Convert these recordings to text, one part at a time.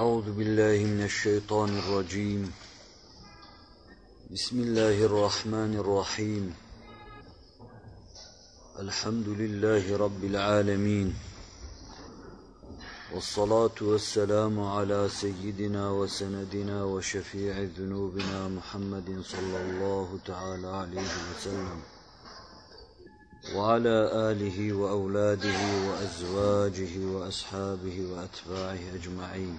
أعوذ بالله من الشيطان الرجيم. بسم الله الرحمن الرحيم. الحمد لله رب العالمين. والصلاة والسلام على سيدنا وسندنا وشفيع ذنوبنا محمد صلى الله تعالى عليه وسلم. وعلى آله وأولاده وأزواجه وأصحابه وأتباعه أجمعين.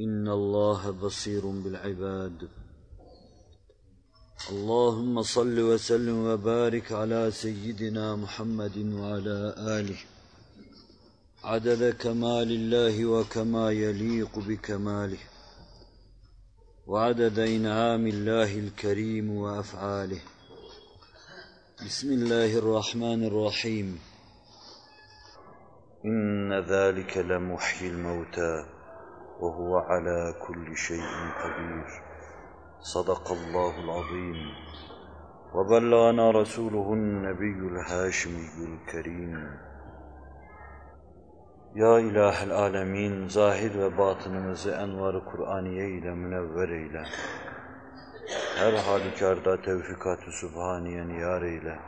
إن الله بصير بالعباد. اللهم صل وسلم وبارك على سيدنا محمد وعلى آله. عدد كمال الله وكما يليق بكماله. وعدد إنعام الله الكريم وأفعاله. بسم الله الرحمن الرحيم. إن ذلك لمحيي الموتى. وهو على كل شيء قدير صدق الله العظيم وبلغنا رسوله النبي الهاشمي الكريم Ya ilahel alemin, zahir ve batınımızı envar-ı Kur'aniye ile münevver eyle. Her halükarda tevfikat-ı sübhaniyen yar eyle.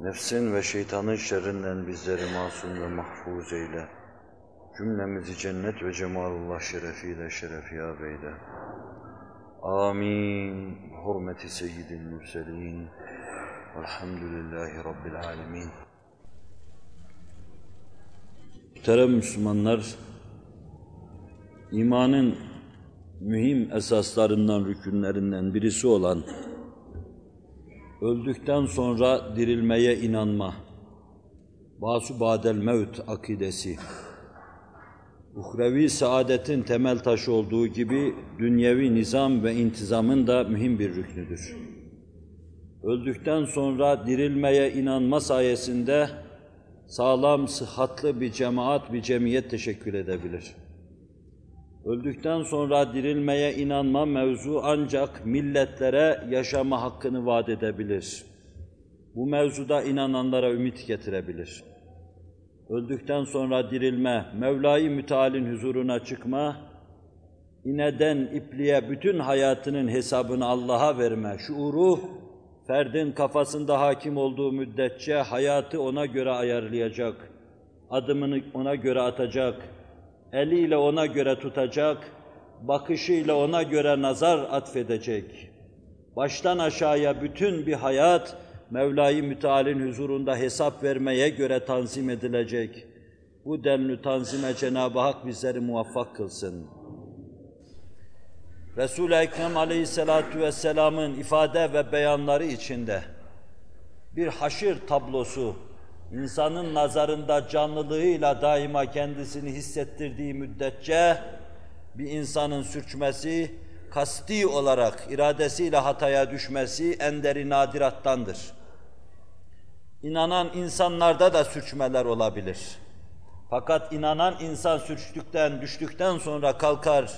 Nefsin ve şeytanın şerrinden bizleri masum ve mahfuz eyle. Cümlemizi cennet ve cemalullah şerefiyle şerefiyab eyle. Amin. Hürmeti seyyidil mürselin. Velhamdülillahi Rabbil alemin. Muhterem Müslümanlar, imanın mühim esaslarından, rükünlerinden birisi olan öldükten sonra dirilmeye inanma, basu badel mevt akidesi, uhrevi saadetin temel taşı olduğu gibi dünyevi nizam ve intizamın da mühim bir rüknüdür. Öldükten sonra dirilmeye inanma sayesinde sağlam, sıhhatlı bir cemaat, bir cemiyet teşekkül edebilir. Öldükten sonra dirilmeye inanma mevzu ancak milletlere yaşama hakkını vaat edebilir. Bu mevzuda inananlara ümit getirebilir. Öldükten sonra dirilme, Mevla-i Müteal'in huzuruna çıkma, ineden ipliğe bütün hayatının hesabını Allah'a verme şuuru, ferdin kafasında hakim olduğu müddetçe hayatı ona göre ayarlayacak, adımını ona göre atacak, eliyle ona göre tutacak, bakışıyla ona göre nazar atfedecek. Baştan aşağıya bütün bir hayat Mevla-i Müteal'in huzurunda hesap vermeye göre tanzim edilecek. Bu denli tanzime Cenab-ı Hak bizleri muvaffak kılsın. Resul-i Ekrem aleyhissalatu vesselamın ifade ve beyanları içinde bir haşir tablosu, insanın nazarında canlılığıyla daima kendisini hissettirdiği müddetçe bir insanın sürçmesi, kasti olarak iradesiyle hataya düşmesi enderi nadirattandır. İnanan insanlarda da sürçmeler olabilir. Fakat inanan insan sürçtükten, düştükten sonra kalkar,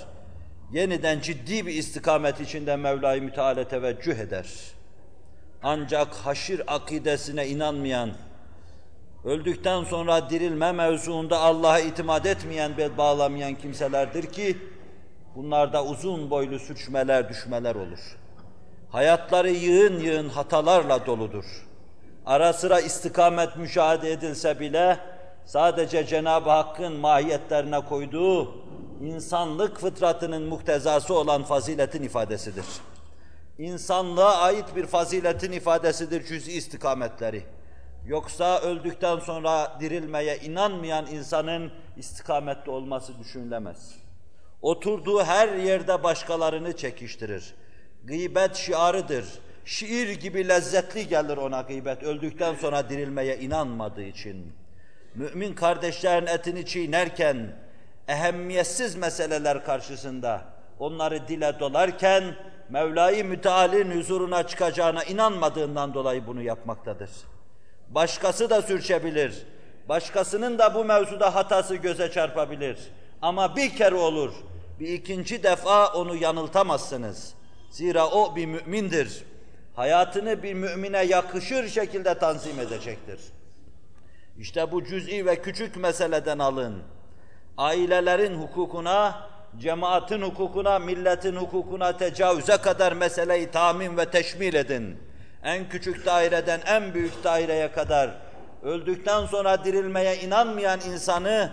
yeniden ciddi bir istikamet içinde Mevla-i Müteala teveccüh eder. Ancak haşir akidesine inanmayan, öldükten sonra dirilme mevzuunda Allah'a itimat etmeyen ve bağlamayan kimselerdir ki, bunlarda uzun boylu sürçmeler, düşmeler olur. Hayatları yığın yığın hatalarla doludur. Ara sıra istikamet müşahede edilse bile, sadece Cenab-ı Hakk'ın mahiyetlerine koyduğu insanlık fıtratının muktezası olan faziletin ifadesidir. İnsanlığa ait bir faziletin ifadesidir cüz istikametleri. Yoksa öldükten sonra dirilmeye inanmayan insanın istikametli olması düşünülemez. Oturduğu her yerde başkalarını çekiştirir. Gıybet şiarıdır. Şiir gibi lezzetli gelir ona gıybet öldükten sonra dirilmeye inanmadığı için. mümin kardeşlerin etini çiğnerken, ehemmiyetsiz meseleler karşısında onları dile dolarken, Mevla-i Müteal'in huzuruna çıkacağına inanmadığından dolayı bunu yapmaktadır. Başkası da sürçebilir. Başkasının da bu mevzuda hatası göze çarpabilir. Ama bir kere olur. Bir ikinci defa onu yanıltamazsınız. Zira o bir mümindir. Hayatını bir mümine yakışır şekilde tanzim edecektir. İşte bu cüz'i ve küçük meseleden alın. Ailelerin hukukuna, cemaatin hukukuna, milletin hukukuna tecavüze kadar meseleyi tahmin ve teşmil edin. En küçük daireden en büyük daireye kadar öldükten sonra dirilmeye inanmayan insanı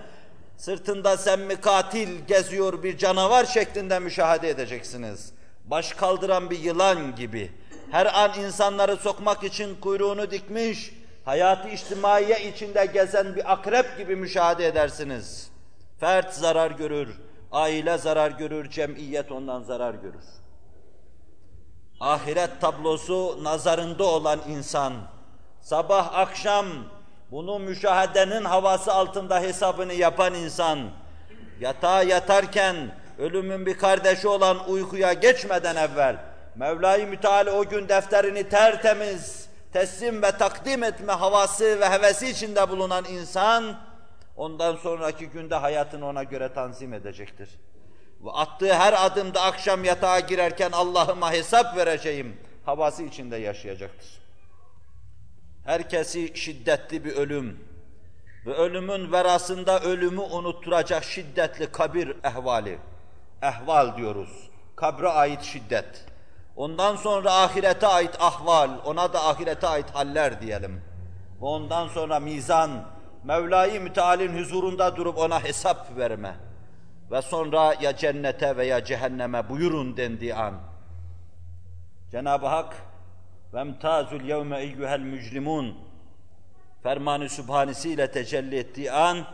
sırtında semmi katil geziyor bir canavar şeklinde müşahede edeceksiniz. Baş kaldıran bir yılan gibi. Her an insanları sokmak için kuyruğunu dikmiş, hayatı içtimaiye içinde gezen bir akrep gibi müşahede edersiniz. Fert zarar görür, aile zarar görür, cemiyet ondan zarar görür. Ahiret tablosu nazarında olan insan, sabah akşam bunu müşahedenin havası altında hesabını yapan insan, yatağa yatarken ölümün bir kardeşi olan uykuya geçmeden evvel, Mevla-i Müteala o gün defterini tertemiz, teslim ve takdim etme havası ve hevesi içinde bulunan insan, ondan sonraki günde hayatını ona göre tanzim edecektir. Ve attığı her adımda akşam yatağa girerken Allah'ıma hesap vereceğim havası içinde yaşayacaktır. Herkesi şiddetli bir ölüm ve ölümün verasında ölümü unutturacak şiddetli kabir ehvali, ehval diyoruz, kabre ait şiddet. Ondan sonra ahirete ait ahval, ona da ahirete ait haller diyelim. Ve ondan sonra mizan, Mevla-i Müteal'in huzurunda durup ona hesap verme. Ve sonra ya cennete veya cehenneme buyurun dendiği an. Cenab-ı Hak وَمْتَازُ الْيَوْمَ اِيُّهَا الْمُجْرِمُونَ fermanı sübhanesiyle tecelli ettiği an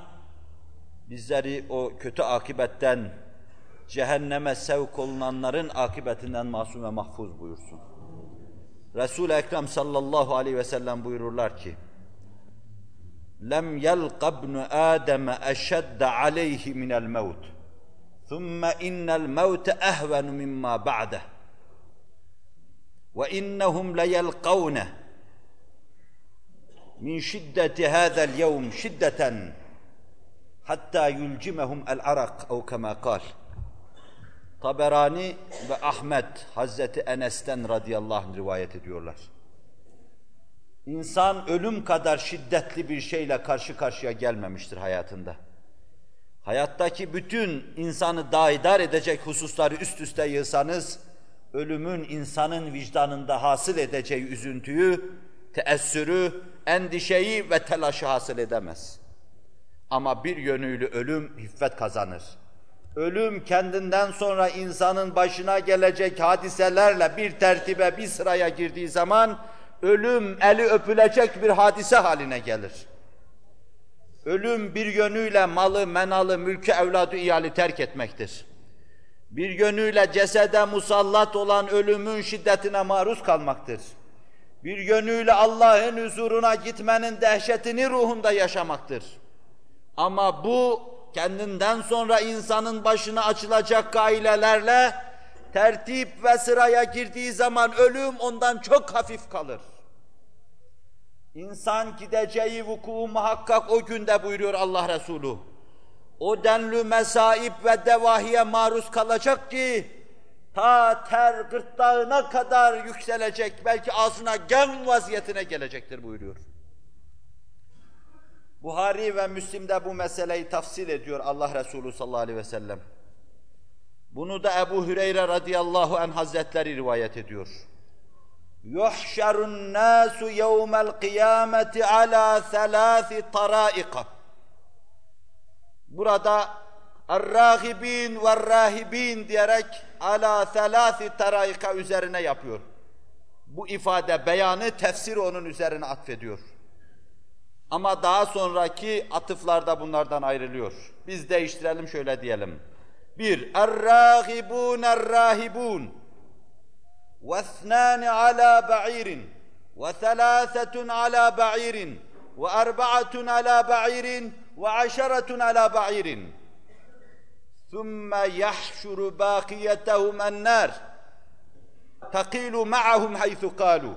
bizleri o kötü akibetten cehenneme sevk olunanların akıbetinden masum ve mahfuz buyursun. Resul-i Ekrem sallallahu aleyhi ve sellem buyururlar ki yelqa ibnu Adem eşedde aleyhi minel mevt thumme innel mevte ehvenu mimma ba'deh ve innehum leyelqavne min şiddeti hâzel yevm şiddeten hatta yulcimehum el arak ev kema. Taberani ve Ahmet Hazreti Enes'ten radıyallahu anh rivayet ediyorlar. İnsan ölüm kadar şiddetli bir şeyle karşı karşıya gelmemiştir hayatında. Hayattaki bütün insanı daidar edecek hususları üst üste yığsanız, ölümün insanın vicdanında hasıl edeceği üzüntüyü, teessürü, endişeyi ve telaşı hasıl edemez. Ama bir yönüyle ölüm hiffet kazanır. Ölüm kendinden sonra insanın başına gelecek hadiselerle bir tertibe, bir sıraya girdiği zaman ölüm eli öpülecek bir hadise haline gelir. Ölüm bir yönüyle malı, menalı, mülkü, evladı, iyali terk etmektir. Bir yönüyle cesede musallat olan ölümün şiddetine maruz kalmaktır. Bir yönüyle Allah'ın huzuruna gitmenin dehşetini ruhunda yaşamaktır. Ama bu kendinden sonra insanın başına açılacak gailelerle tertip ve sıraya girdiği zaman ölüm ondan çok hafif kalır. İnsan gideceği vuku muhakkak o günde buyuruyor Allah Resulü. O denli mesaip ve devahiye maruz kalacak ki ta ter gırtlağına kadar yükselecek, belki ağzına gem vaziyetine gelecektir buyuruyor. Buhari ve Müslim'de bu meseleyi tafsil ediyor Allah Resulü sallallahu aleyhi ve sellem. Bunu da Ebu Hüreyre radıyallahu anh hazretleri rivayet ediyor. يُحْشَرُ النَّاسُ يَوْمَ الْقِيَامَةِ عَلَى ثَلَاثِ طَرَائِقَ Burada اَرْرَاغِب۪ينَ وَالرَّاهِب۪ينَ diyerek ala thelâthi taraika üzerine yapıyor. Bu ifade, beyanı, tefsiri onun üzerine atfediyor. Ama daha sonraki atıflarda bunlardan ayrılıyor. Biz değiştirelim şöyle diyelim. Bir, er-rahibun er-rahibun ve ithnani ala ba'irin ve thalathatun ala ba'irin ve arba'atun ala ba'irin ve aşaratun ala ba'irin thumma yahşuru baqiyatahum en-nar taqilu ma'ahum haythu qalu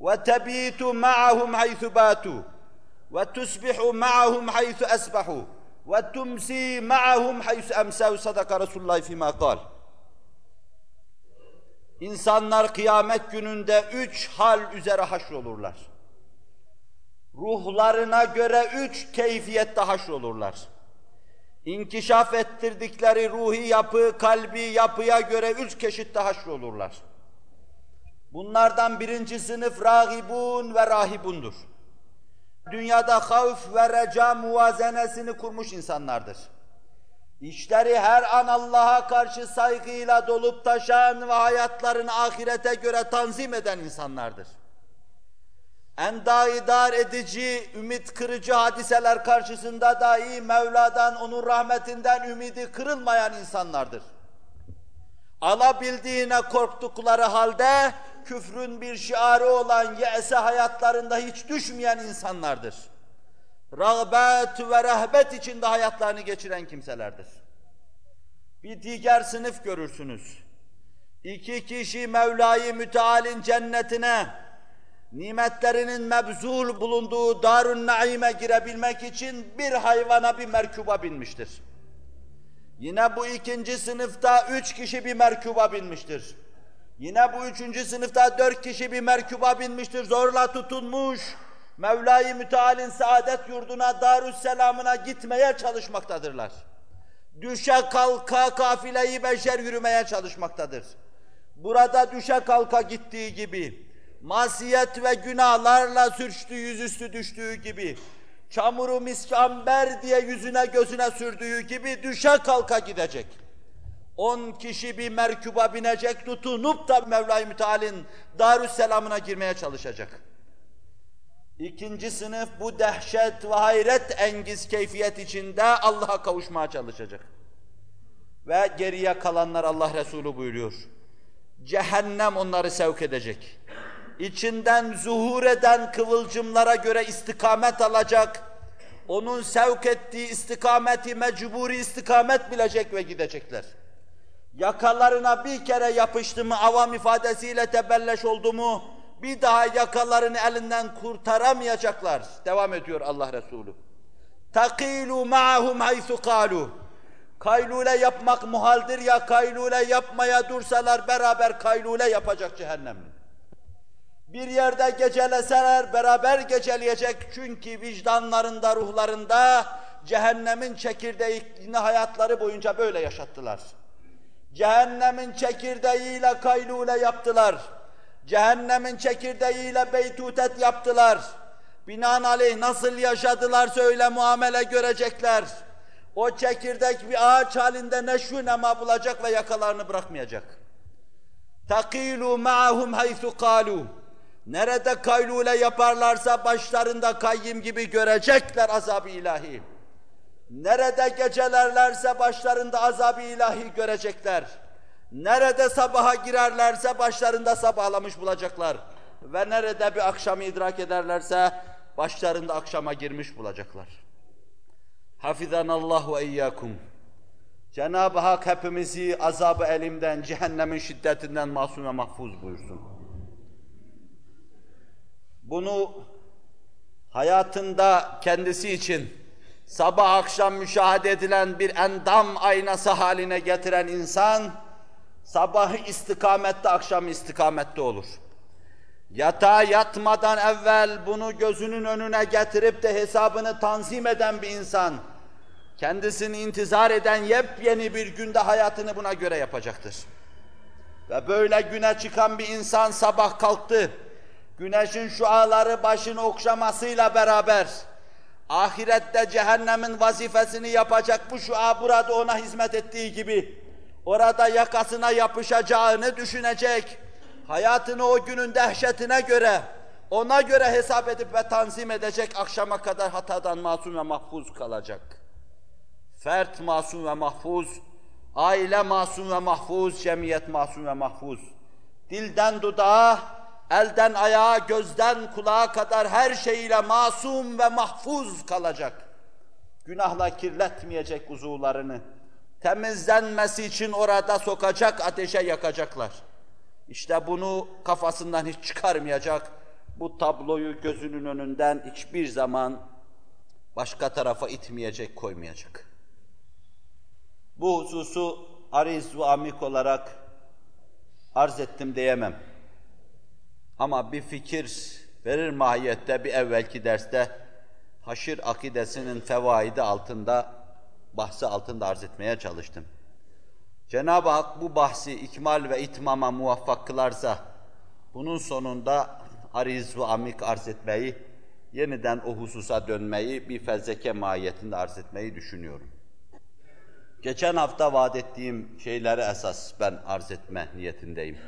ve tebitu ma'ahum haythu batu وتصبح معهم حيث أسبحوا وتمسي معهم حيث أمسوا صدق رسول الله فيما قال İnsanlar kıyamet gününde üç hal üzere haşrolurlar. Ruhlarına göre üç keyfiyette haşrolurlar. İnkişaf ettirdikleri ruhi yapı, kalbi yapıya göre üç çeşitte haşrolurlar. Bunlardan birinci sınıf rahibun ve rahibundur. Dünyada havf ve reca muvazenesini kurmuş insanlardır. İşleri her an Allah'a karşı saygıyla dolup taşan ve hayatlarını ahirete göre tanzim eden insanlardır. Endaidar edici, ümit kırıcı hadiseler karşısında dahi Mevla'dan, onun rahmetinden ümidi kırılmayan insanlardır. Alabildiğine korktukları halde küfrün bir şiarı olan ye'se hayatlarında hiç düşmeyen insanlardır. Rağbet ve rehbet içinde hayatlarını geçiren kimselerdir. Bir diğer sınıf görürsünüz. İki kişi Mevla-i Müteal'in cennetine, nimetlerinin mebzul bulunduğu Darun Naim'e girebilmek için bir hayvana bir merkuba binmiştir. Yine bu ikinci sınıfta üç kişi bir merkuba binmiştir. Yine bu üçüncü sınıfta dört kişi bir merkuba binmiştir, zorla tutunmuş. Mevla-i Müteal'in saadet yurduna, Darüsselam'ına gitmeye çalışmaktadırlar. Düşe kalka kafileyi beşer yürümeye çalışmaktadır. Burada düşe kalka gittiği gibi, masiyet ve günahlarla sürçtü, yüzüstü düştüğü gibi, çamuru miskamber diye yüzüne gözüne sürdüğü gibi düşe kalka gidecek. On kişi bir merkuba binecek, tutunup da Mevla-i Müteal'in Darüsselam'ına girmeye çalışacak. İkinci sınıf bu dehşet ve hayret engiz keyfiyet içinde Allah'a kavuşmaya çalışacak. Ve geriye kalanlar Allah Resulü buyuruyor. Cehennem onları sevk edecek. İçinden zuhur eden kıvılcımlara göre istikamet alacak. Onun sevk ettiği istikameti mecburi istikamet bilecek ve gidecekler. Yakalarına bir kere yapıştı mı, avam ifadesiyle tebelleş oldu mu, bir daha yakalarını elinden kurtaramayacaklar. Devam ediyor Allah Resulü. Takilu ma'hum haythu kalu. Kaylule yapmak muhaldir ya kaylule yapmaya dursalar beraber kaylule yapacak cehennemli. Bir yerde geceleseler beraber geceleyecek çünkü vicdanlarında, ruhlarında cehennemin çekirdeğini hayatları boyunca böyle yaşattılar. Cehennemin çekirdeğiyle kaylule yaptılar. Cehennemin çekirdeğiyle beytutet yaptılar. Binaenaleyh nasıl yaşadılarsa öyle muamele görecekler. O çekirdek bir ağaç halinde neşvü nema bulacak ve yakalarını bırakmayacak. Takilu ma'hum haythu kalu. Nerede kaylule yaparlarsa başlarında kayyim gibi görecekler azab-ı ilahi. Nerede gecelerlerse başlarında azab-ı ilahi görecekler. Nerede sabaha girerlerse başlarında sabahlamış bulacaklar. Ve nerede bir akşamı idrak ederlerse başlarında akşama girmiş bulacaklar. Hafizanallahu ve iyyakum. Cenab-ı Hak hepimizi azab-ı elimden, cehennemin şiddetinden masum ve mahfuz buyursun. Bunu hayatında kendisi için sabah akşam müşahede edilen bir endam aynası haline getiren insan, sabahı istikamette, akşam istikamette olur. Yatağa yatmadan evvel bunu gözünün önüne getirip de hesabını tanzim eden bir insan, kendisini intizar eden yepyeni bir günde hayatını buna göre yapacaktır. Ve böyle güne çıkan bir insan sabah kalktı, güneşin şuaları başını okşamasıyla beraber, ahirette cehennemin vazifesini yapacak bu şua burada ona hizmet ettiği gibi, orada yakasına yapışacağını düşünecek, hayatını o günün dehşetine göre, ona göre hesap edip ve tanzim edecek, akşama kadar hatadan masum ve mahfuz kalacak. Fert masum ve mahfuz, aile masum ve mahfuz, cemiyet masum ve mahfuz. Dilden dudağa, elden ayağa, gözden kulağa kadar her şeyiyle masum ve mahfuz kalacak. Günahla kirletmeyecek uzuvlarını. Temizlenmesi için orada sokacak, ateşe yakacaklar. İşte bunu kafasından hiç çıkarmayacak. Bu tabloyu gözünün önünden hiçbir zaman başka tarafa itmeyecek, koymayacak. Bu hususu ariz ve amik olarak arz ettim diyemem. Ama bir fikir verir mahiyette bir evvelki derste haşir akidesinin fevaidi altında, bahsi altında arz etmeye çalıştım. Cenab-ı Hak bu bahsi ikmal ve itmama muvaffak kılarsa, bunun sonunda ariz ve amik arz etmeyi, yeniden o hususa dönmeyi, bir fezleke mahiyetinde arz etmeyi düşünüyorum. Geçen hafta vaat ettiğim şeyleri esas ben arz etme niyetindeyim.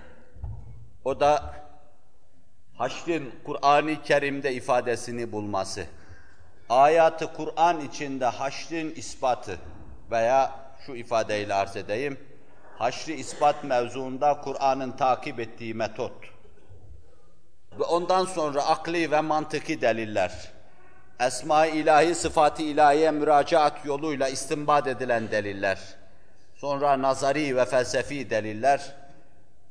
O da haşrin Kur'an-ı Kerim'de ifadesini bulması, ayatı Kur'an içinde haşrin ispatı veya şu ifadeyle arz edeyim, haşri ispat mevzuunda Kur'an'ın takip ettiği metot. Ve ondan sonra akli ve mantıki deliller, Esma-i ilahi, sıfat-ı ilahiye müracaat yoluyla istinbat edilen deliller, sonra nazari ve felsefi deliller,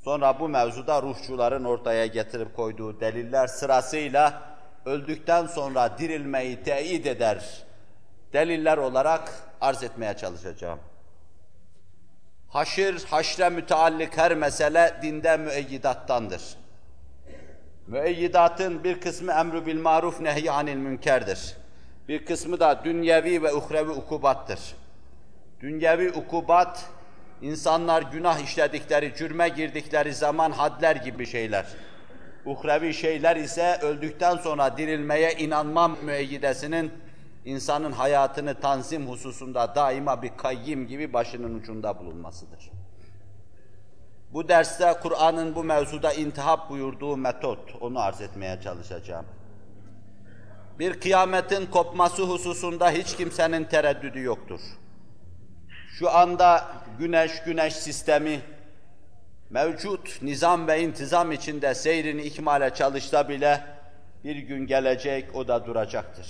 sonra bu mevzuda ruhçuların ortaya getirip koyduğu deliller sırasıyla öldükten sonra dirilmeyi teyit eder deliller olarak arz etmeye çalışacağım. Haşir, haşre müteallik her mesele dinde müeyyidattandır. Müeyyidatın bir kısmı emru bil maruf nehy anil münkerdir. Bir kısmı da dünyevi ve uhrevi ukubattır. Dünyevi ukubat, insanlar günah işledikleri, cürme girdikleri zaman hadler gibi şeyler. Uhrevi şeyler ise öldükten sonra dirilmeye inanmam müeyyidesinin insanın hayatını tanzim hususunda daima bir kayyim gibi başının ucunda bulunmasıdır. Bu derste Kur'an'ın bu mevzuda intihap buyurduğu metot, onu arz etmeye çalışacağım. Bir kıyametin kopması hususunda hiç kimsenin tereddüdü yoktur. Şu anda güneş güneş sistemi mevcut nizam ve intizam içinde seyrini ikmale çalışsa bile bir gün gelecek o da duracaktır.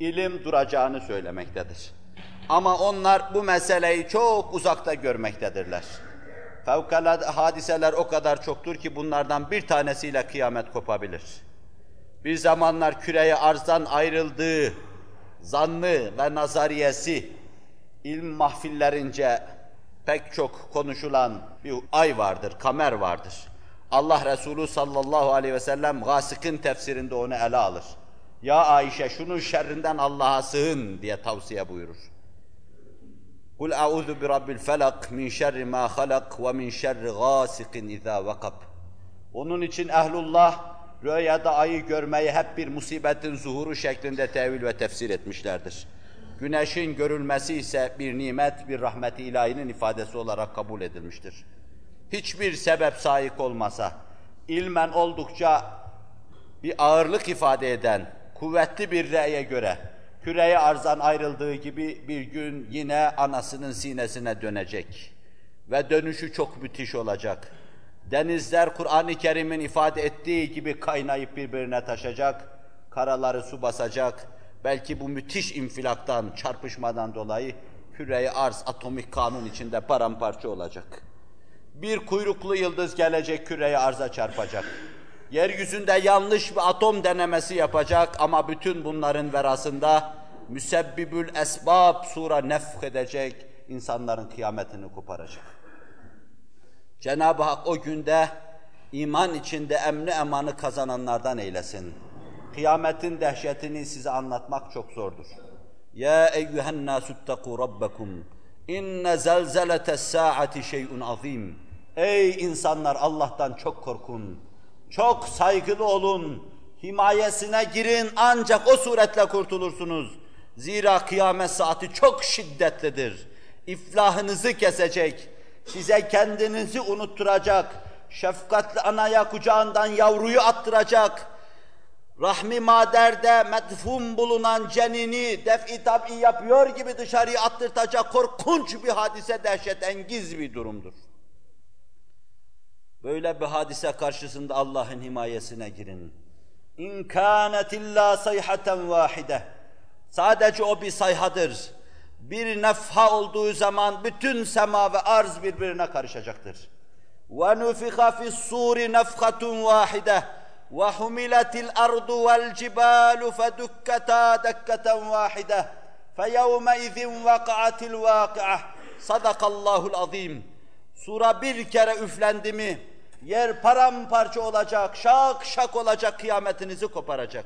İlim duracağını söylemektedir. Ama onlar bu meseleyi çok uzakta görmektedirler. Fevkalade hadiseler o kadar çoktur ki bunlardan bir tanesiyle kıyamet kopabilir. Bir zamanlar küreye arzdan ayrıldığı zannı ve nazariyesi ilm mahfillerince pek çok konuşulan bir ay vardır, kamer vardır. Allah Resulü sallallahu aleyhi ve sellem Gasık'ın tefsirinde onu ele alır. Ya Ayşe şunun şerrinden Allah'a sığın diye tavsiye buyurur. Kul a'udhu bi rabbil felak min şerri ma halak ve min şerri gasikin iza vakab. Onun için ehlullah rüyada ayı görmeyi hep bir musibetin zuhuru şeklinde tevil ve tefsir etmişlerdir. Güneşin görülmesi ise bir nimet, bir rahmeti ilahinin ifadesi olarak kabul edilmiştir. Hiçbir sebep sahip olmasa, ilmen oldukça bir ağırlık ifade eden, kuvvetli bir re'ye göre, küreye arzdan ayrıldığı gibi bir gün yine anasının sinesine dönecek. Ve dönüşü çok müthiş olacak. Denizler Kur'an-ı Kerim'in ifade ettiği gibi kaynayıp birbirine taşacak, karaları su basacak, belki bu müthiş infilaktan, çarpışmadan dolayı küre arz atomik kanun içinde paramparça olacak. Bir kuyruklu yıldız gelecek küreye arza çarpacak. Yeryüzünde yanlış bir atom denemesi yapacak ama bütün bunların verasında müsebbibül esbab sura nefh edecek, insanların kıyametini koparacak. Cenab-ı Hak o günde iman içinde emni emanı kazananlardan eylesin. Kıyametin dehşetini size anlatmak çok zordur. Ya eyyühen nâsüttekû rabbekum. İnne zelzeletes saati şey'un azim. Ey insanlar Allah'tan çok korkun. Çok saygılı olun. Himayesine girin ancak o suretle kurtulursunuz. Zira kıyamet saati çok şiddetlidir. İflahınızı kesecek, size kendinizi unutturacak, şefkatli anaya kucağından yavruyu attıracak, rahmi maderde medfun bulunan cenini def-i tabi yapıyor gibi dışarıya attırtacak korkunç bir hadise, dehşetengiz bir durumdur. Böyle bir hadise karşısında Allah'ın himayesine girin. İn kânet illa sayhaten vahide. Sadece o bir sayhadır. Bir nefha olduğu zaman bütün sema ve arz birbirine karışacaktır. Ve nufiha fi's-suri nefhatun vahide. Ve humiletil ardu vel cibalu fedukkata dekketen vahide. فَيَوْمَئِذٍ وَقَعَتِ الْوَاقِعَةِ Sadakallahul azim. Sura bir kere üflendi mi, yer paramparça olacak, şak şak olacak, kıyametinizi koparacak.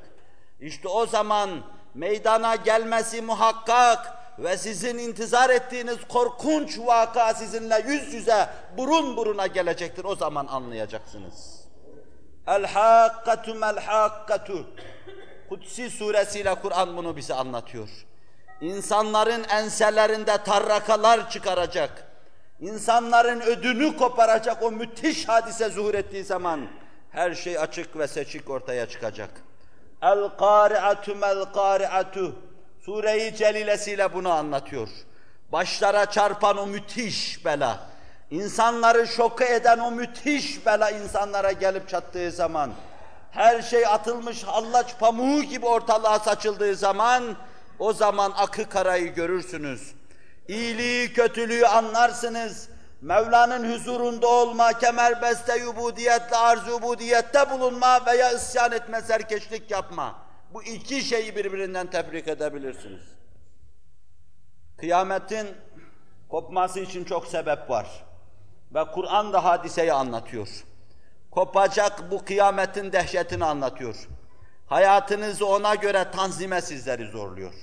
İşte o zaman meydana gelmesi muhakkak ve sizin intizar ettiğiniz korkunç vaka sizinle yüz yüze, burun buruna gelecektir. O zaman anlayacaksınız. El-hakkatu mel-hakkatu. Kutsi suresiyle Kur'an bunu bize anlatıyor. İnsanların enselerinde tarrakalar çıkaracak. İnsanların ödünü koparacak o müthiş hadise zuhur ettiği zaman her şey açık ve seçik ortaya çıkacak. El-Kari'atu mel-Kari'atu Sure-i Celilesiyle bunu anlatıyor. Başlara çarpan o müthiş bela, insanları şoka eden o müthiş bela insanlara gelip çattığı zaman, her şey atılmış hallaç pamuğu gibi ortalığa saçıldığı zaman, o zaman akı karayı görürsünüz. İyiliği, kötülüğü anlarsınız. Mevla'nın huzurunda olma, kemerbeste yubudiyetle, arz ubudiyette bulunma veya isyan etme, serkeşlik yapma. Bu iki şeyi birbirinden tebrik edebilirsiniz. Kıyametin kopması için çok sebep var. Ve Kur'an da hadiseyi anlatıyor. Kopacak bu kıyametin dehşetini anlatıyor. Hayatınızı ona göre tanzime sizleri zorluyor.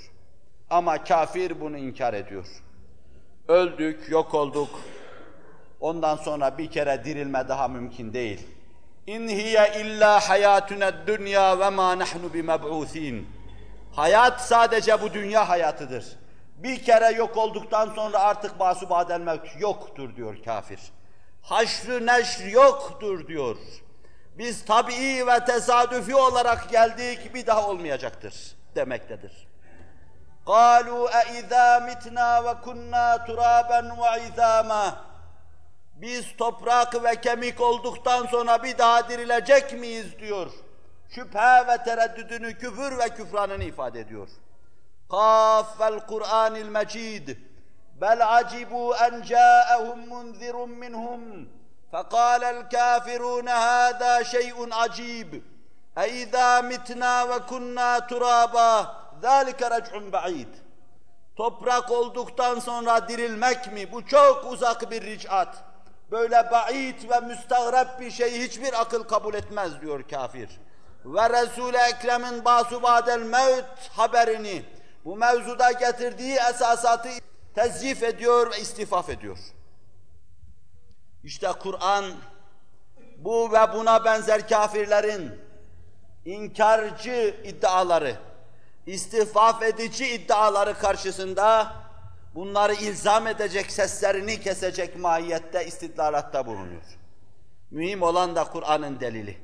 Ama kafir bunu inkar ediyor. Öldük, yok olduk. Ondan sonra bir kere dirilme daha mümkün değil. İn hiye illa hayatuna dünya ve ma nahnu bimeb'usin. Hayat sadece bu dünya hayatıdır. Bir kere yok olduktan sonra artık basu badel mevt yoktur diyor kafir Haşr neşr yoktur diyor. Biz tabii ve tesadüfi olarak geldik bir daha olmayacaktır demektedir. قالوا أَإِذَا مِتْنَا وَكُنَّا تُرَابًا وَعِذَامًا Biz toprak ve kemik olduktan sonra bir daha dirilecek miyiz diyor. Şüphe ve tereddüdünü, küfür ve küfranını ifade ediyor. قَافَ الْقُرْآنِ الْمَجِيدِ بَلْ عَجِبُوا أَنْ جَاءَهُمْ مُنْذِرٌ مِّنْهُمْ فَقَالَ الْكَافِرُونَ هَذَا شَيْءٌ عَجِيبٌ أَإِذَا مِتْنَا وَكُنَّا تُرَابًا ذَٰلِكَ رَجْعٌ بَعِيدٌ Toprak olduktan sonra dirilmek mi? Bu çok uzak bir ricat. Böyle ba'id ve müstagrep bir şeyi hiçbir akıl kabul etmez diyor kafir. Ve Resul-i Ekrem'in basubadel mevt haberini, bu mevzuda getirdiği esasatı tezyif ediyor ve istifaf ediyor. İşte Kur'an bu ve buna benzer kafirlerin inkarcı iddiaları, istifaf edici iddiaları karşısında bunları ilzam edecek, seslerini kesecek mahiyette istidlalatta bulunuyor. Mühim olan da Kur'an'ın delili.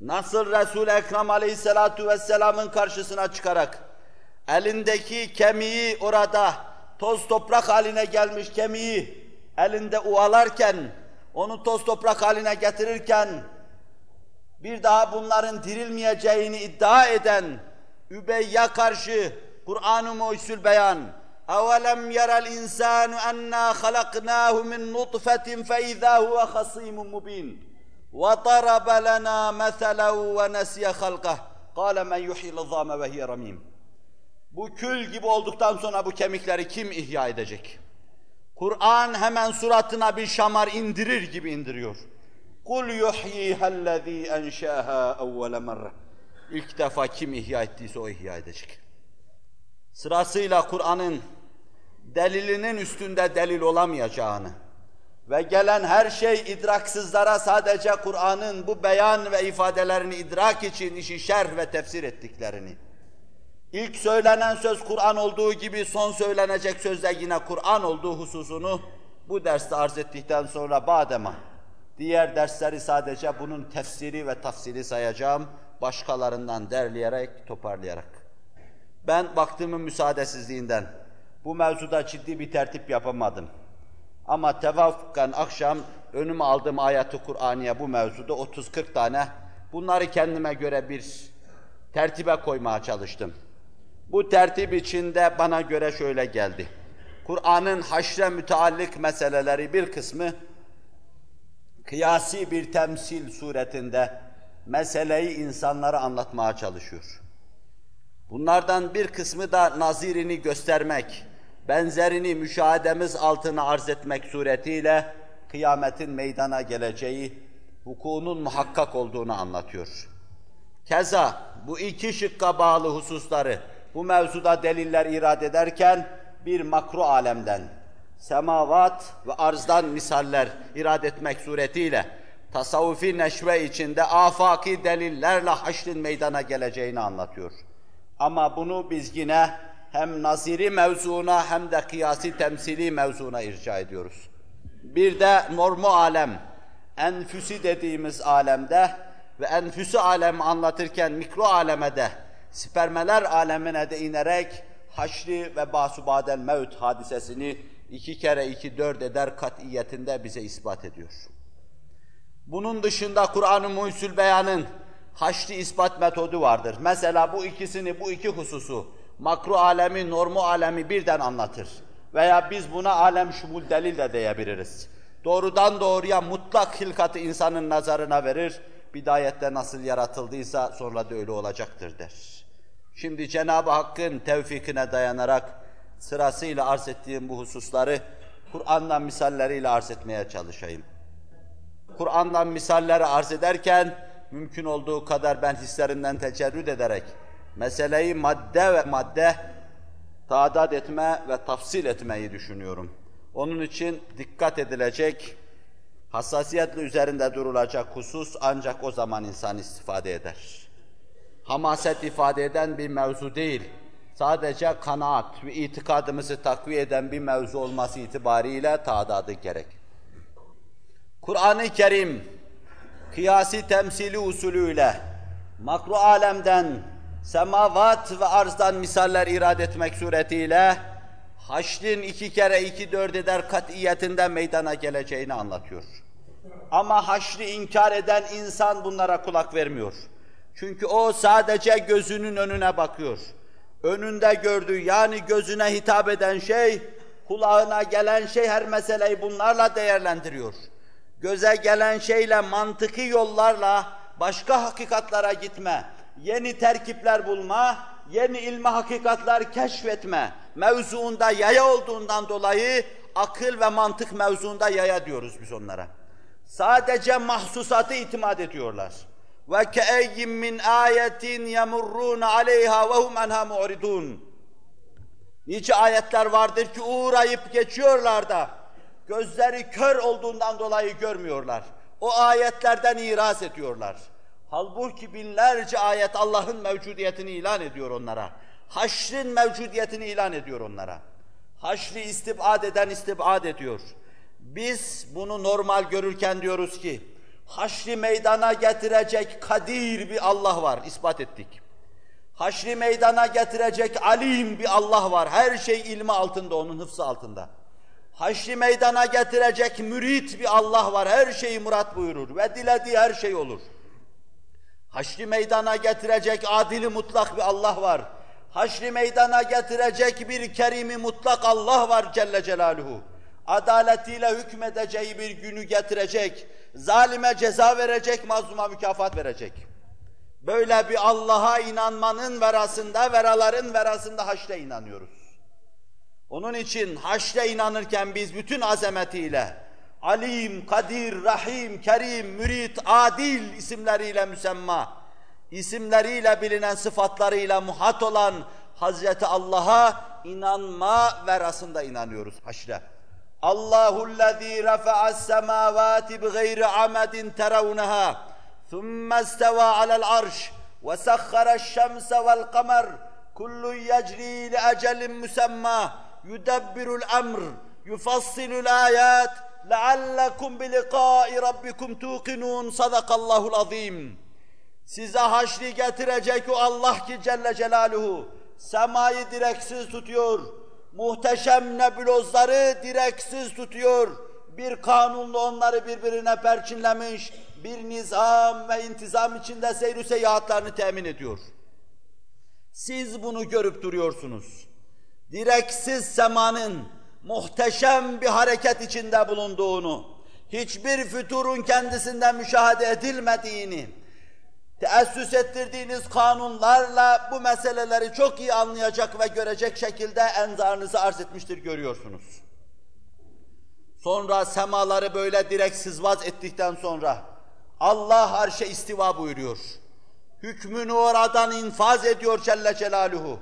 Nasıl Resul-i Ekrem aleyhissalatu vesselamın karşısına çıkarak elindeki kemiği orada toz toprak haline gelmiş kemiği elinde uvalarken onu toz toprak haline getirirken bir daha bunların dirilmeyeceğini iddia eden Übeyye karşı Kur'an-ı Muhyüsül Beyan اَوَلَمْ يَرَ الْاِنْسَانُ اَنَّا خَلَقْنَاهُ مِنْ نُطْفَةٍ فَاِذَا هُوَ خَصِيمٌ مُبِينٌ وَضَرَبَ لَنَا مَثَلًا وَنَسِيَ خَلْقَهُ قَالَ مَنْ يُحْيِ الْعِظَامَ وَهِيَ رَمِيمٌ bu kül gibi olduktan sonra bu kemikleri kim ihya edecek? Kur'an hemen suratına bir şamar indirir gibi indiriyor. Kul yuhyihellezî enşâhâ evvele merre. İlk defa kim ihya ettiyse o ihya edecek. Sırasıyla Kur'an'ın delilinin üstünde delil olamayacağını ve gelen her şey idraksızlara sadece Kur'an'ın bu beyan ve ifadelerini idrak için işi şerh ve tefsir ettiklerini ilk söylenen söz Kur'an olduğu gibi son söylenecek söz de yine Kur'an olduğu hususunu bu derste arz ettikten sonra badema, diğer dersleri sadece bunun tefsiri ve tafsiri sayacağım, başkalarından derleyerek, toparlayarak. Ben vaktimin müsaadesizliğinden bu mevzuda ciddi bir tertip yapamadım. Ama tevaffukan akşam önüme aldığım ayeti Kur'aniye bu mevzuda 30-40 tane bunları kendime göre bir tertibe koymaya çalıştım. Bu tertip içinde bana göre şöyle geldi. Kur'an'ın haşre müteallik meseleleri bir kısmı kıyasi bir temsil suretinde meseleyi insanlara anlatmaya çalışıyor. Bunlardan bir kısmı da nazirini göstermek, benzerini müşahedemiz altına arz etmek suretiyle kıyametin meydana geleceği, vukuunun muhakkak olduğunu anlatıyor. Keza bu iki şıkka bağlı hususları bu mevzuda deliller irad ederken bir makru alemden, semavat ve arzdan misaller irad etmek suretiyle tasavvufi neşve içinde afaki delillerle haşrin meydana geleceğini anlatıyor. Ama bunu biz yine hem naziri mevzuna hem de kıyasi temsili mevzuna irca ediyoruz. Bir de normu alem, enfüsi dediğimiz alemde ve enfüsü alem anlatırken mikro aleme de, spermeler alemine de inerek haşri ve basubadel mevt hadisesini iki kere iki dört eder katiyetinde bize ispat ediyor. Bunun dışında Kur'an-ı Muhsul Beyan'ın haşri ispat metodu vardır. Mesela bu ikisini, bu iki hususu, makro alemi, normu alemi birden anlatır. Veya biz buna alem şumul delil de diyebiliriz. Doğrudan doğruya mutlak hilkatı insanın nazarına verir, bidayette nasıl yaratıldıysa sonra da öyle olacaktır der. Şimdi Cenab-ı Hakk'ın tevfikine dayanarak sırasıyla arz ettiğim bu hususları Kur'an'dan misalleriyle arz etmeye çalışayım. Kur'an'dan misalleri arz ederken mümkün olduğu kadar ben hislerinden tecerrüt ederek meseleyi madde ve madde tadat etme ve tafsil etmeyi düşünüyorum. Onun için dikkat edilecek, hassasiyetle üzerinde durulacak husus ancak o zaman insan istifade eder. Hamaset ifade eden bir mevzu değil, sadece kanaat ve itikadımızı takviye eden bir mevzu olması itibariyle tadadı gerek. Kur'an-ı Kerim kıyasi temsili usulüyle makro alemden, semavat ve arzdan misaller irad etmek suretiyle haşrin iki kere iki dört eder katiyetinde meydana geleceğini anlatıyor. Ama haşri inkar eden insan bunlara kulak vermiyor. Çünkü o sadece gözünün önüne bakıyor. Önünde gördüğü yani gözüne hitap eden şey, kulağına gelen şey her meseleyi bunlarla değerlendiriyor göze gelen şeyle mantıki yollarla başka hakikatlara gitme, yeni terkipler bulma, yeni ilmi hakikatlar keşfetme mevzuunda yaya olduğundan dolayı akıl ve mantık mevzuunda yaya diyoruz biz onlara. Sadece mahsusatı itimat ediyorlar. Ve keeyyin min ayetin yemurrun aleyha ve hum enha mu'ridun. Nice ayetler vardır ki uğrayıp geçiyorlar da gözleri kör olduğundan dolayı görmüyorlar. O ayetlerden iraz ediyorlar. Halbuki binlerce ayet Allah'ın mevcudiyetini ilan ediyor onlara. Haşrin mevcudiyetini ilan ediyor onlara. Haşri istibad eden istibad ediyor. Biz bunu normal görürken diyoruz ki, haşri meydana getirecek kadir bir Allah var, ispat ettik. Haşri meydana getirecek alim bir Allah var, her şey ilmi altında, onun hıfzı altında haşri meydana getirecek mürit bir Allah var. Her şeyi murat buyurur ve dilediği her şey olur. Haşri meydana getirecek adili mutlak bir Allah var. Haşri meydana getirecek bir kerimi mutlak Allah var Celle Celaluhu. Adaletiyle hükmedeceği bir günü getirecek. Zalime ceza verecek, mazluma mükafat verecek. Böyle bir Allah'a inanmanın verasında, veraların verasında haşre inanıyoruz. Onun için haşre inanırken biz bütün azametiyle Alim, Kadir, Rahim, Kerim, Mürit, Adil isimleriyle müsemma, isimleriyle bilinen sıfatlarıyla muhat olan Hazreti Allah'a inanma verasında inanıyoruz haşre. Allahu allazi rafa's semawati bighayri amadin tarawnaha thumma istawa alal arş ve sakhara's şemse vel kamer kullu yecri li ecelin musamma yudabbirul emr yufassilul ayat leallekum bi liqa'i rabbikum tuqinun sadakallahu'l azim Size haşri getirecek o Allah ki Celle Celaluhu semayı direksiz tutuyor muhteşem nebulozları direksiz tutuyor, bir kanunla onları birbirine perçinlemiş, bir nizam ve intizam içinde seyir seyahatlerini temin ediyor. Siz bunu görüp duruyorsunuz. Direksiz semanın muhteşem bir hareket içinde bulunduğunu, hiçbir füturun kendisinde müşahede edilmediğini, teessüs ettirdiğiniz kanunlarla bu meseleleri çok iyi anlayacak ve görecek şekilde enzarınızı arz etmiştir görüyorsunuz. Sonra semaları böyle direksiz vaz ettikten sonra Allah arşe istiva buyuruyor. Hükmünü oradan infaz ediyor Celle Celaluhu.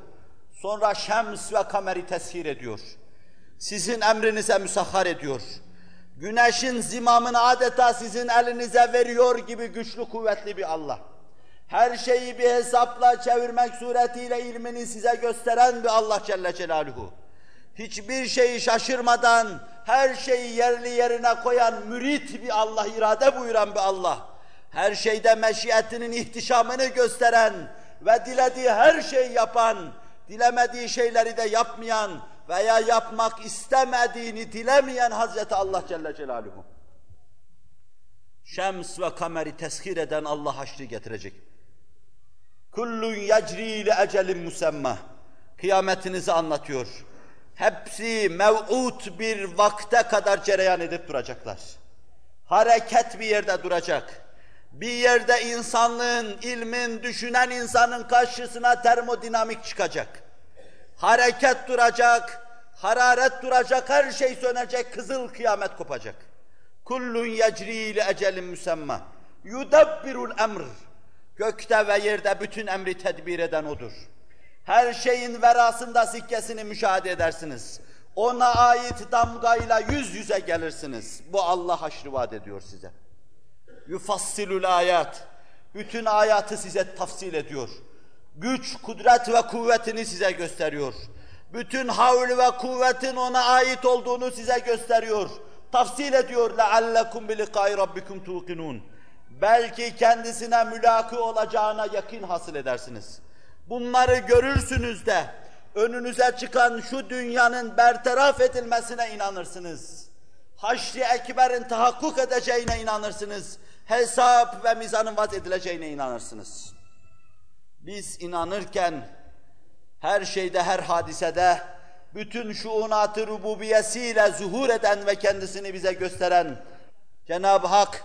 Sonra şems ve kameri teshir ediyor. Sizin emrinize müsahhar ediyor. Güneşin zimamını adeta sizin elinize veriyor gibi güçlü kuvvetli bir Allah. Her şeyi bir hesapla çevirmek suretiyle ilmini size gösteren bir Allah Celle Celaluhu. Hiçbir şeyi şaşırmadan her şeyi yerli yerine koyan mürit bir Allah, irade buyuran bir Allah. Her şeyde meşiyetinin ihtişamını gösteren ve dilediği her şeyi yapan, dilemediği şeyleri de yapmayan veya yapmak istemediğini dilemeyen Hazreti Allah Celle Celaluhu. Şems ve kameri teshir eden Allah haşri getirecek. Kullun yecri li ecelin musemma. Kıyametinizi anlatıyor. Hepsi mev'ut bir vakte kadar cereyan edip duracaklar. Hareket bir yerde duracak. Bir yerde insanlığın, ilmin, düşünen insanın karşısına termodinamik çıkacak. Hareket duracak, hararet duracak, her şey sönecek, kızıl kıyamet kopacak. Kullun yecri li ecelin musemma. Yudabbirul emr. Gökte ve yerde bütün emri tedbir eden O'dur. Her şeyin verasında sikkesini müşahede edersiniz. Ona ait damgayla yüz yüze gelirsiniz. Bu Allah haşrı vaat ediyor size. Yufassilul ayat. Bütün ayatı size tafsil ediyor. Güç, kudret ve kuvvetini size gösteriyor. Bütün havl ve kuvvetin ona ait olduğunu size gösteriyor. Tafsil ediyor. لَعَلَّكُمْ بِلِقَاءِ رَبِّكُمْ تُوقِنُونَ Belki kendisine mülaki olacağına yakın hasıl edersiniz. Bunları görürsünüz de önünüze çıkan şu dünyanın bertaraf edilmesine inanırsınız. Haşri Ekber'in tahakkuk edeceğine inanırsınız. Hesap ve mizanın vaz edileceğine inanırsınız. Biz inanırken her şeyde, her hadisede bütün şuunatı rububiyesiyle zuhur eden ve kendisini bize gösteren Cenab-ı Hak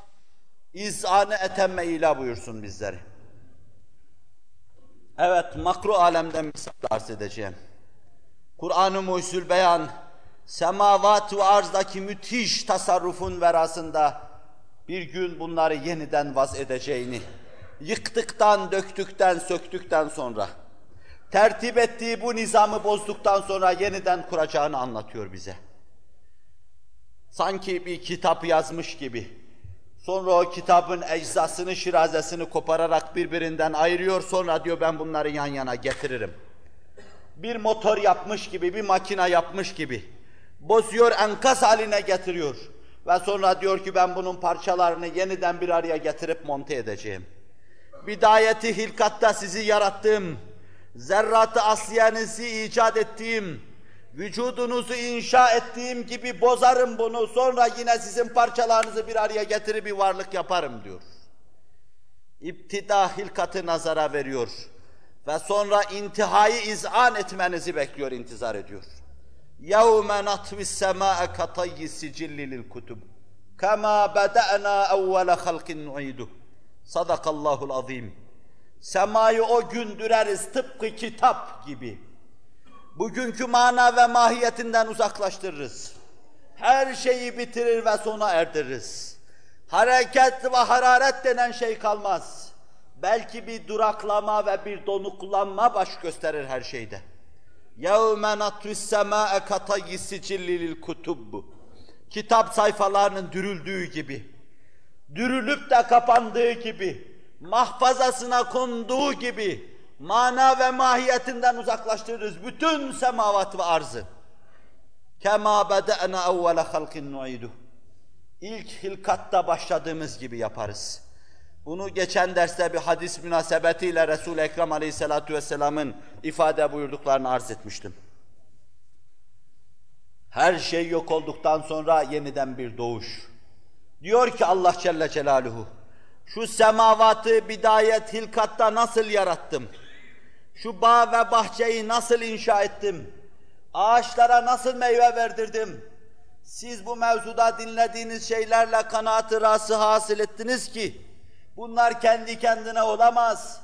izanı etemme ila buyursun bizleri. Evet, makro alemden misal arz edeceğim. Kur'an-ı Muhyüzül Beyan, semavat ve arzdaki müthiş tasarrufun verasında bir gün bunları yeniden vaz edeceğini, yıktıktan, döktükten, söktükten sonra, tertip ettiği bu nizamı bozduktan sonra yeniden kuracağını anlatıyor bize. Sanki bir kitap yazmış gibi, Sonra o kitabın eczasını, şirazesini kopararak birbirinden ayırıyor. Sonra diyor ben bunları yan yana getiririm. Bir motor yapmış gibi, bir makine yapmış gibi. Bozuyor, enkaz haline getiriyor. Ve sonra diyor ki ben bunun parçalarını yeniden bir araya getirip monte edeceğim. Bidayeti hilkatta sizi yarattım. Zerratı asliyenizi icat ettiğim, vücudunuzu inşa ettiğim gibi bozarım bunu, sonra yine sizin parçalarınızı bir araya getirip bir varlık yaparım diyor. İptida hilkatı nazara veriyor ve sonra intihayı izan etmenizi bekliyor, intizar ediyor. يَوْمَ نَطْوِ السَّمَاءَ كَطَيِّ السِّجِلِّ لِلْكُتُبِ كَمَا بَدَأْنَا اَوَّلَ خَلْقٍ نُعِيدُهُ Sadakallahul azim. Semayı o gün düreriz tıpkı kitap gibi bugünkü mana ve mahiyetinden uzaklaştırırız. Her şeyi bitirir ve sona erdiririz. Hareket ve hararet denen şey kalmaz. Belki bir duraklama ve bir donuklanma baş gösterir her şeyde. يَوْمَ نَطْوِ السَّمَاءَ كَطَيِّ سِجِلِّ لِلْكُتُبُ Kitap sayfalarının dürüldüğü gibi, dürülüp de kapandığı gibi, mahfazasına konduğu gibi, mana ve mahiyetinden uzaklaştırırız bütün semavat ve arzı. Kema beda'na evvele halkin nu'idu. İlk hilkatta başladığımız gibi yaparız. Bunu geçen derste bir hadis münasebetiyle Resul-i Ekrem Aleyhisselatü Vesselam'ın ifade buyurduklarını arz etmiştim. Her şey yok olduktan sonra yeniden bir doğuş. Diyor ki Allah Celle Celaluhu, şu semavatı bidayet hilkatta nasıl yarattım? Şu bağ ve bahçeyi nasıl inşa ettim? Ağaçlara nasıl meyve verdirdim? Siz bu mevzuda dinlediğiniz şeylerle kanaat-ı rası hasıl ettiniz ki, bunlar kendi kendine olamaz,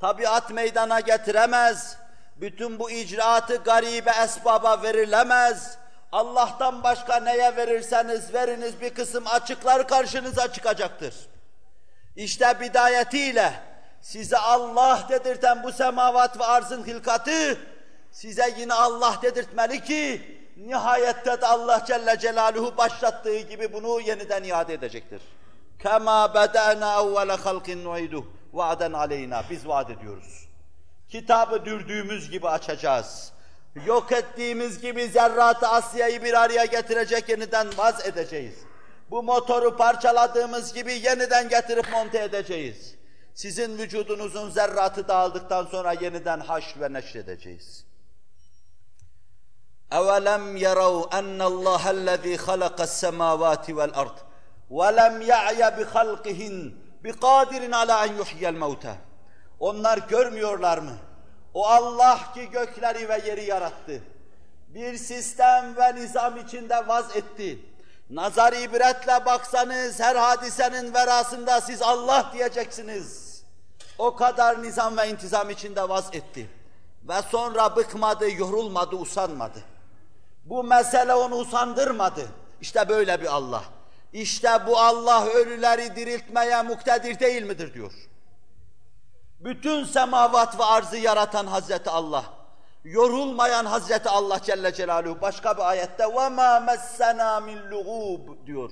tabiat meydana getiremez, bütün bu icraatı garibe esbaba verilemez, Allah'tan başka neye verirseniz veriniz bir kısım açıklar karşınıza çıkacaktır. İşte bidayetiyle size Allah dedirten bu semavat ve arzın hilkatı size yine Allah dedirtmeli ki nihayette de Allah Celle Celaluhu başlattığı gibi bunu yeniden iade edecektir. Kema bedana evvele halkin nu'iduh va'den aleyna. Biz vaat ediyoruz. Kitabı dürdüğümüz gibi açacağız. Yok ettiğimiz gibi zerrat-ı Asya'yı bir araya getirecek yeniden vaz edeceğiz. Bu motoru parçaladığımız gibi yeniden getirip monte edeceğiz Sizin vücudunuzun zerratı dağıldıktan sonra yeniden haş ve neşredeceğiz. أَوَلَمْ يَرَوْا أَنَّ اللّٰهَ الَّذ۪ي خَلَقَ السَّمَاوَاتِ وَالْأَرْضِ وَلَمْ يَعْيَ بِخَلْقِهِنْ بِقَادِرٍ عَلَى اَنْ يُحْيَ الْمَوْتَى Onlar görmüyorlar mı? O Allah ki gökleri ve yeri yarattı. Bir sistem ve nizam içinde vaz etti. Nazar ibretle baksanız her hadisenin verasında siz Allah diyeceksiniz. O kadar nizam ve intizam içinde vaz etti. Ve sonra bıkmadı, yorulmadı, usanmadı. Bu mesele onu usandırmadı. İşte böyle bir Allah. İşte bu Allah ölüleri diriltmeye muktedir değil midir diyor. Bütün semavat ve arzı yaratan Hazreti Allah yorulmayan Hazreti Allah Celle Celaluhu başka bir ayette ve ma messena min diyor.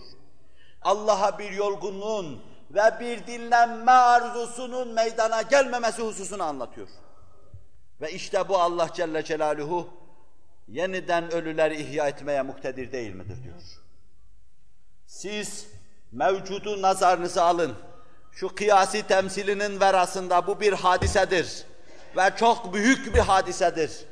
Allah'a bir yorgunluğun ve bir dinlenme arzusunun meydana gelmemesi hususunu anlatıyor. Ve işte bu Allah Celle Celaluhu yeniden ölüleri ihya etmeye muktedir değil midir diyor. Siz mevcudu nazarınıza alın. Şu kıyasi temsilinin verasında bu bir hadisedir ve çok büyük bir hadisedir.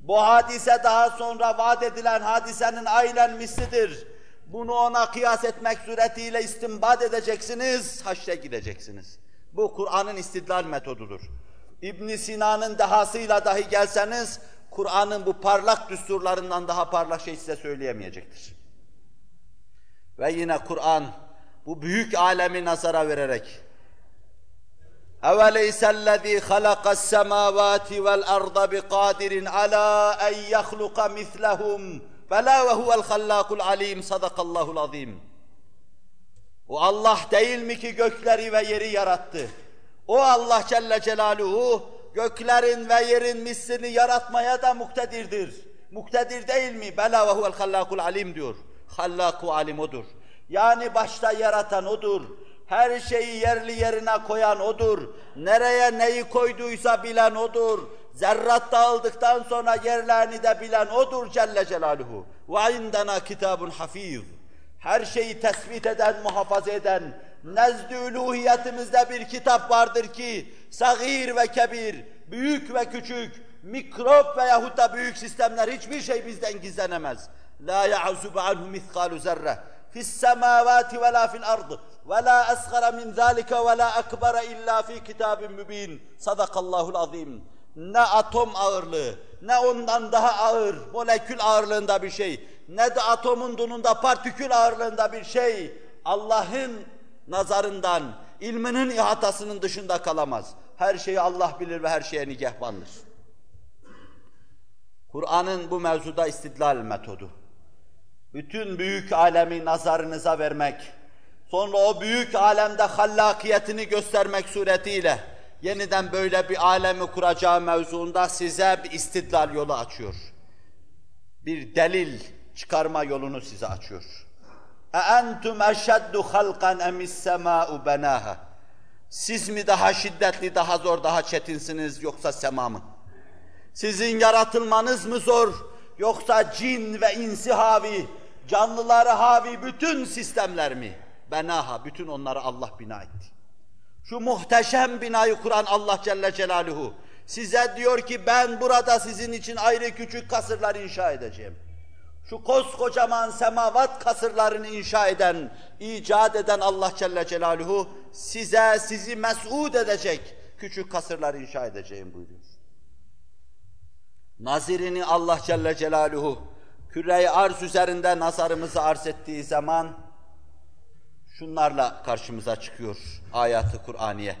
Bu hadise daha sonra vaat edilen hadisenin aynen mislidir. Bunu ona kıyas etmek suretiyle istinbat edeceksiniz, haşre gideceksiniz. Bu Kur'an'ın istidlal metodudur. İbn Sina'nın dehasıyla dahi gelseniz, Kur'an'ın bu parlak düsturlarından daha parlak şey size söyleyemeyecektir. Ve yine Kur'an bu büyük alemi nazara vererek اَوَلَيْسَ الَّذ۪ي خَلَقَ السَّمَاوَاتِ وَالْأَرْضَ بِقَادِرٍ عَلَى اَنْ يَخْلُقَ مِثْلَهُمْ بَلَا وَهُوَ الْخَلَّاقُ الْعَلِيمُ صَدَقَ اللّٰهُ الْعَظِيمُ O Allah değil mi ki gökleri ve yeri yarattı? O Allah Celle Celaluhu göklerin ve yerin mislini yaratmaya da muktedirdir. Muktedir değil mi? Bela ve huvel hallakul alim diyor. Hallaku alim odur. Yani başta yaratan odur. Her şeyi yerli yerine koyan odur. Nereye neyi koyduysa bilen odur. Zerrat dağıldıktan sonra yerlerini de bilen odur Celle Celaluhu. Ve indena kitabun hafiz. Her şeyi tespit eden, muhafaza eden, nezdü uluhiyetimizde bir kitap vardır ki, sagir ve kebir, büyük ve küçük, mikrop veyahut da büyük sistemler hiçbir şey bizden gizlenemez. La ya'zubu anhu mithqalu zerre fis semavati ve la fil ard ve la asgara min zalika ve la akbara illa fi kitabin mübin. Sadakallahul azim. Ne atom ağırlığı, ne ondan daha ağır, molekül ağırlığında bir şey, ne de atomun donunda partikül ağırlığında bir şey Allah'ın nazarından, ilminin ihatasının dışında kalamaz. Her şeyi Allah bilir ve her şeye nigehbandır. Kur'an'ın bu mevzuda istidlal metodu Bütün büyük alemi nazarınıza vermek, sonra o büyük alemde hallakiyetini göstermek suretiyle yeniden böyle bir alemi kuracağı mevzuunda size bir istidlal yolu açıyor. Bir delil çıkarma yolunu size açıyor. اَاَنْتُمْ اَشَدُّ خَلْقًا اَمِ السَّمَاءُ بَنَاهَا Siz mi daha şiddetli, daha zor, daha çetinsiniz yoksa sema mı? Sizin yaratılmanız mı zor yoksa cin ve insi havi, canlıları havi bütün sistemler mi? Benaha, bütün onları Allah bina etti. Şu muhteşem binayı kuran Allah Celle Celaluhu size diyor ki ben burada sizin için ayrı küçük kasırlar inşa edeceğim. şu koskocaman semavat kasırlarını inşa eden, icat eden Allah Celle Celaluhu size, sizi mes'ud edecek küçük kasırlar inşa edeceğim buyuruyor. Nazirini Allah Celle Celaluhu küre-i arz üzerinde nazarımızı arz ettiği zaman şunlarla karşımıza çıkıyor ayatı Kur'aniye.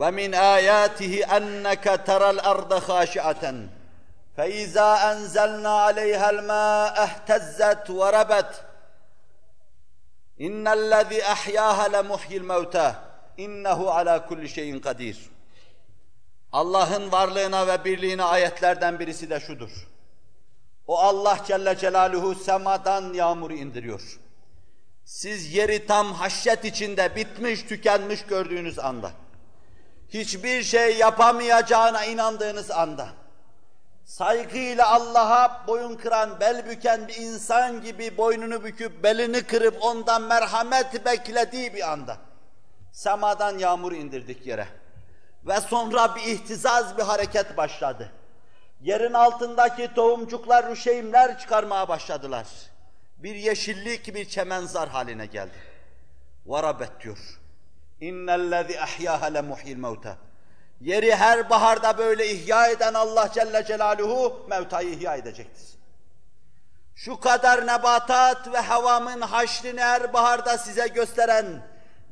Ve min ayatihi enneke teral arda haşi'aten فإذا أنزلنا عليها الماء اهتزت وربت إن الذي أحياها لمحيي الموتى إنه على كل şeyin kadir. Allah'ın varlığına ve birliğine ayetlerden birisi de şudur. O Allah Celle Celaluhu semadan yağmur indiriyor. Siz yeri tam haşyet içinde bitmiş, tükenmiş gördüğünüz anda, hiçbir şey yapamayacağına inandığınız anda, saygıyla Allah'a boyun kıran, bel büken bir insan gibi boynunu büküp belini kırıp ondan merhamet beklediği bir anda, semadan yağmur indirdik yere. Ve sonra bir ihtizaz bir hareket başladı. Yerin altındaki tohumcuklar, rüşeğimler çıkarmaya başladılar. Bir yeşillik, bir çemenzar haline geldi. Varabet diyor. İnnellezî ahyâhe lemuhyil mevtâ. Yeri her baharda böyle ihya eden Allah Celle Celaluhu mevtayı ihya edecektir. Şu kadar nebatat ve havamın haşrini her baharda size gösteren,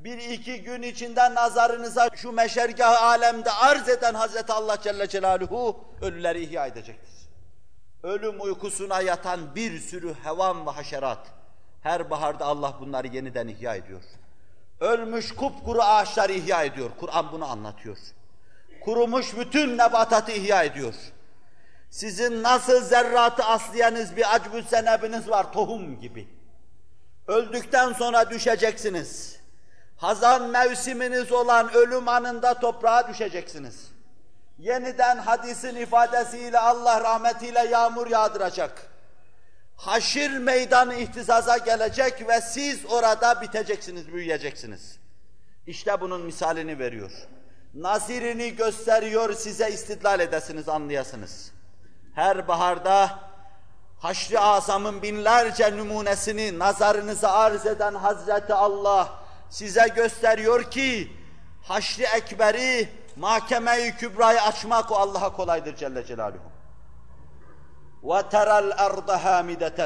bir iki gün içinde nazarınıza şu meşergah alemde arz eden Hazreti Allah Celle Celaluhu ölüleri ihya edecektir. Ölüm uykusuna yatan bir sürü hevam ve haşerat, her baharda Allah bunları yeniden ihya ediyor. Ölmüş kupkuru ağaçları ihya ediyor. Kur'an bunu anlatıyor. Kurumuş bütün nebatatı ihya ediyor. Sizin nasıl zerratı aslayanız bir acbü senebiniz var tohum gibi. Öldükten sonra düşeceksiniz. Hazan mevsiminiz olan ölüm anında toprağa düşeceksiniz. Yeniden hadisin ifadesiyle Allah rahmetiyle yağmur yağdıracak. Haşir meydanı ihtizaza gelecek ve siz orada biteceksiniz, büyüyeceksiniz. İşte bunun misalini veriyor. Nazirini gösteriyor size istidlal edesiniz, anlayasınız. Her baharda Haşr-ı Azam'ın binlerce numunesini nazarınıza arz eden Hazreti Allah size gösteriyor ki Haşr-ı Ekber'i, Mahkeme-i Kübra'yı açmak o Allah'a kolaydır Celle Celaluhu. وَتَرَى الْأَرْضَ هَامِدَةً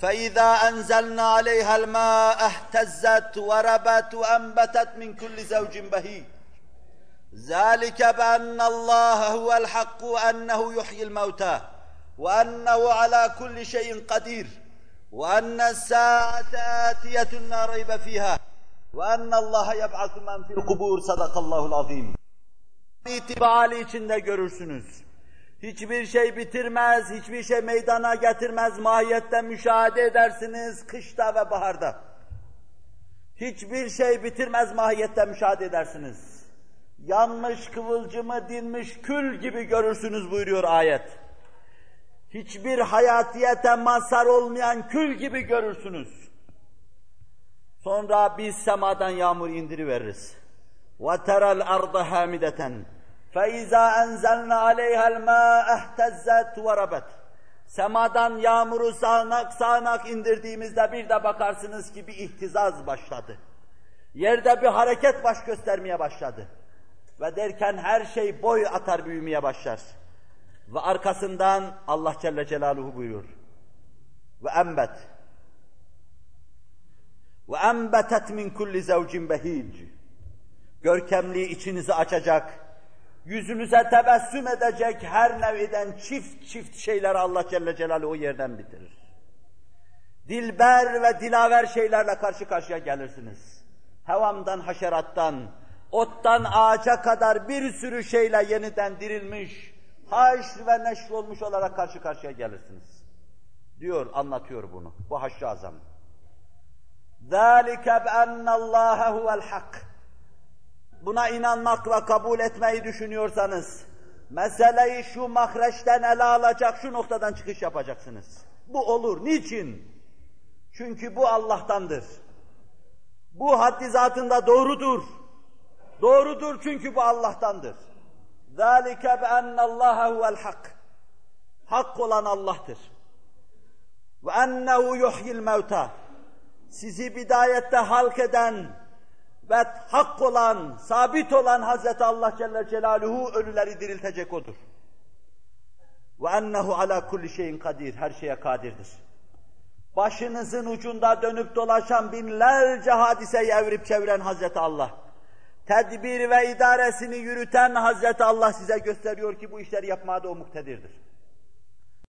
فَإِذَا أَنْزَلْنَا عَلَيْهَا الْمَاءَ اهْتَزَّتْ وَرَبَتْ وَأَنْبَتَتْ مِنْ كُلِّ زَوْجٍ بَهِيجٍ ذلك بأن الله هو الحق وأنه يحيي الموتى وأنه على كل شيء قدير وأن الساعة آتية لا ريب فيها وأن الله يبعث من في القبور صدق الله العظيم itibali içinde görürsünüz. Hiçbir şey bitirmez, hiçbir şey meydana getirmez, mahiyette müşahede edersiniz kışta ve baharda. Hiçbir şey bitirmez, mahiyette müşahede edersiniz yanmış kıvılcımı dinmiş kül gibi görürsünüz buyuruyor ayet. Hiçbir hayatiyete mazhar olmayan kül gibi görürsünüz. Sonra biz semadan yağmur indiriveririz. وَتَرَى الْأَرْضَ هَامِدَةً فَاِذَا اَنْزَلْنَا عَلَيْهَا الْمَاءَ اَهْتَزَّتْ وَرَبَتْ Semadan yağmuru sağanak sağanak indirdiğimizde bir de bakarsınız ki bir ihtizaz başladı. Yerde bir hareket baş göstermeye başladı. Ve derken her şey boy atar büyümeye başlar. Ve arkasından Allah Celle Celaluhu buyuruyor. Ve embet. ve embetet min kulli zevcin behic. Görkemli içinizi açacak, yüzünüze tebessüm edecek her neviden çift çift şeyler Allah Celle Celaluhu o yerden bitirir. Dilber ve dilaver şeylerle karşı karşıya gelirsiniz. Hevamdan, haşerattan, ottan ağaca kadar bir sürü şeyle yeniden dirilmiş, haşr ve neşr olmuş olarak karşı karşıya gelirsiniz. Diyor, anlatıyor bunu. Bu haşr azam. ذَٰلِكَ بَأَنَّ اللّٰهَ هُوَ الْحَقِّ Buna inanmakla kabul etmeyi düşünüyorsanız, meseleyi şu mahreçten ele alacak, şu noktadan çıkış yapacaksınız. Bu olur. Niçin? Çünkü bu Allah'tandır. Bu haddi zatında doğrudur. Doğrudur çünkü bu Allah'tandır. ذَٰلِكَ بَأَنَّ اللّٰهَ هُوَ الْحَقِّ Hak olan Allah'tır. Ve ennehu yuhyil mevta. sizi bidayette halk eden ve hak olan, sabit olan Hazreti Allah Celle Celaluhu ölüleri diriltecek odur. Ve ennehu ala kulli şeyin kadir. Her şeye kadirdir. Başınızın ucunda dönüp dolaşan binlerce hadiseyi evrip çeviren Hazreti Allah. Tedbir ve idaresini yürüten Hazreti Allah size gösteriyor ki bu işleri yapmada o muktedirdir.